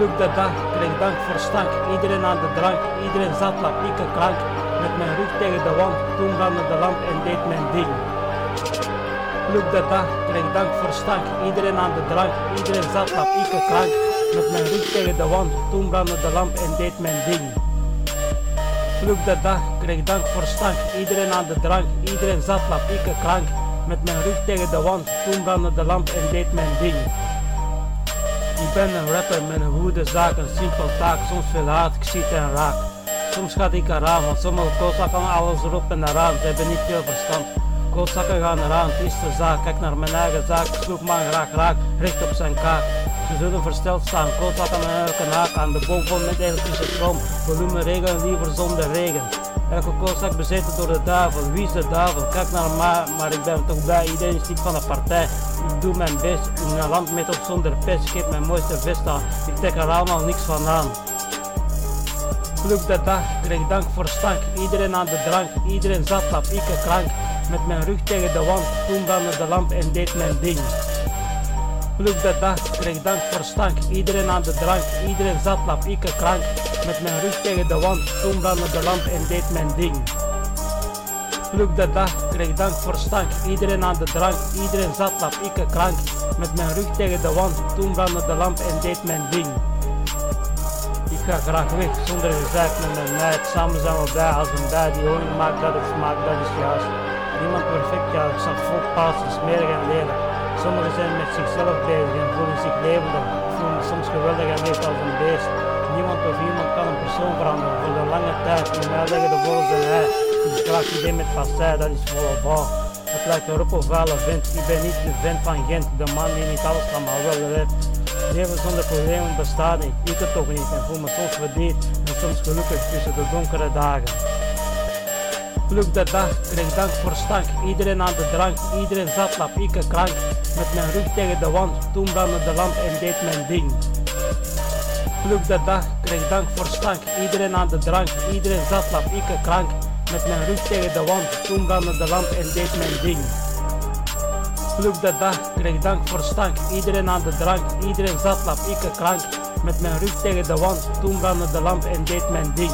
Vloek de dag, kreeg dank voor stank. Iedereen aan de drank, iedereen zat, lap, ik krank. Met mijn rug tegen de wand, toen brandde de lamp en deed mijn ding. Vloek de dag, kreeg dank voor stank. Iedereen aan de drank, iedereen zat, lap, ik krank. Met mijn rug tegen de wand, toen brandde de lamp en deed mijn ding. Vloek de dag, kreeg dank voor stank. Iedereen aan de drank, iedereen zat, lap, ik krank. Met mijn rug tegen de wand, toen brandde de lamp en deed mijn ding. Ik ben een rapper met een goede zaak, een simpel taak, soms veel haat, ik zie het en raak. Soms gaat ik eraan, want sommige koolzakken alles erop en eraan, ze hebben niet veel verstand. Koolzakken gaan eraan, het is de zaak, kijk naar mijn eigen zaak, sloeg man graag raak, recht op zijn kaak. Ze zullen versteld staan, koolzakken aan elke haak, aan de boom vol met elektrische stroom, volume regen liever zonder regen. Elke koolzak bezeten door de duivel, wie is de duivel? Kijk naar mij, maar ik ben toch bij, iedereen is niet van de partij. Ik doe mijn best, in een land met op zonder pest, heb mijn mooiste vest aan, ik trek er allemaal niks van aan. Vloek de dag, kreeg dank voor stank. Iedereen aan de drank, iedereen zat, lap, ik een krank. Met mijn rug tegen de wand, toen brandde de lamp en deed mijn ding. Vloek de dag, kreeg dank voor stank. Iedereen aan de drank, iedereen zat, lap, ik een krank. Met mijn rug tegen de wand, toen brandde de lamp en deed mijn ding. Vloek de dag, kreeg dank voor stank. Iedereen aan de drank, iedereen zat, lap, ik krank. Met mijn rug tegen de wand, toen brandde de lamp en deed mijn ding. Ik ga graag weg zonder gezeik met mijn meid. Samen zijn we bij als een bij die honing maakt dat het smaakt, dat is juist. Niemand perfect, ja, ik zat vol paas, smerig en lelijk. Sommigen zijn met zichzelf bezig en voelen zich levendig, voelen soms geweldig en leeft als een beest. Niemand of iemand kan een persoon veranderen voor de lange tijd. In mij leggen de volgens en Ik graag idee met passij, dat is volle val. Het lijkt erop of alle vent. Ik ben niet de vent van Gent, de man die niet alles kan, maar wel wet. Leven zonder problemen bestaat niet, ik het toch niet en voel me soms verdiend en soms gelukkig tussen de donkere dagen. Vloek de dag, kreeg dank voor stank, iedereen aan de drank, iedereen zat, lap, een krank. Met mijn rug tegen de wand, toen brandde de lamp en deed mijn ding. Vloek de dag, kreeg dank voor stank, iedereen aan de drank, iedereen zat, lap, een krank. Met mijn rug tegen de wand, toen brandde de lamp en deed mijn ding. Vloek de dag, kreeg dank voor stank. Iedereen aan de drank, iedereen zat, lap, ik krank. Met mijn rug tegen de wand, toen brandde de lamp en deed mijn ding.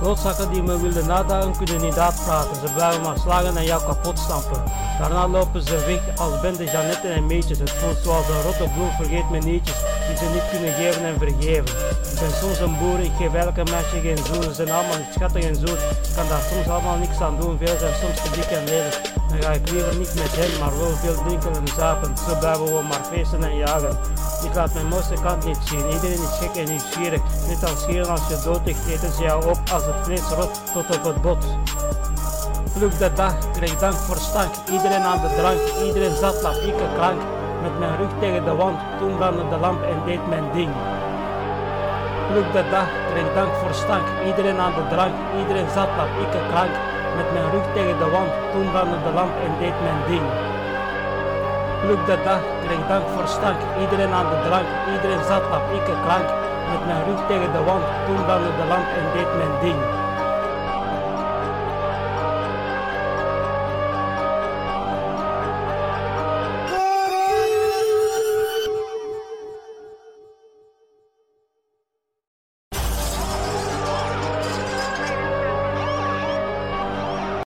Klootzakken die me wilden nadagen kunnen niet uitpraten. Ze blijven maar slagen en jou kapot stampen. Daarna lopen ze weg als bende Jeannette en meetjes. Het voelt zoals een rotte bloem, vergeet me nietjes. Die ze niet kunnen geven en vergeven. Ik ben soms een boer, ik geef elke meisje geen zoen. Ze zijn allemaal schattig en zoet. Ik kan daar soms allemaal niks aan doen. Veel zijn soms te dik en lelijk. Dan ga ik liever niet met hen, maar wel veel drinken en zapen. Zo blijven we maar feesten en jagen. Ik laat mijn mooiste kant niet zien. Iedereen is gek en nieuwsgierig. Net als hier als je dood ligt, eten ze jou op als het vlees rot tot op het bot. Vloek de dag, kreeg dank voor stank. Iedereen aan de drank, iedereen zat, lap, ik een. Met mijn rug tegen de wand, toen brandde de lamp en deed mijn ding. Vloek de dag, kreeg dank voor stank. Iedereen aan de drank, iedereen zat, lap, ik. Met mijn rug tegen de wand, toen brandde de lamp en deed mijn ding. Vloek de dag, kreeg dank voor stank. Iedereen aan de drank, iedereen zat, lap, ik een krank. Met mijn rug tegen de wand, toen brandde de lamp en deed mijn ding.